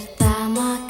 Semoga